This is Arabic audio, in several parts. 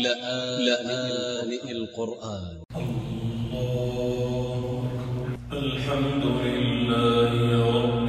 لآن القرآن. الله الحمد لله رب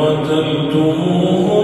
قتلتموهم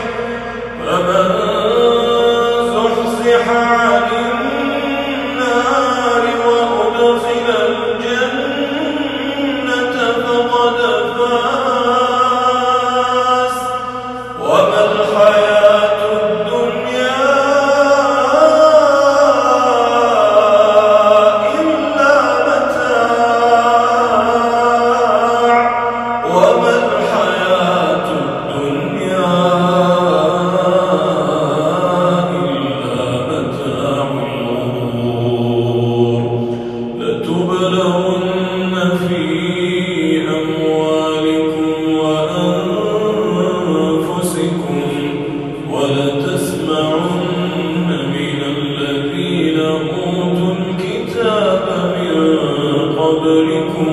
أوتوا الكتاب من قبلكم.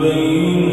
تبين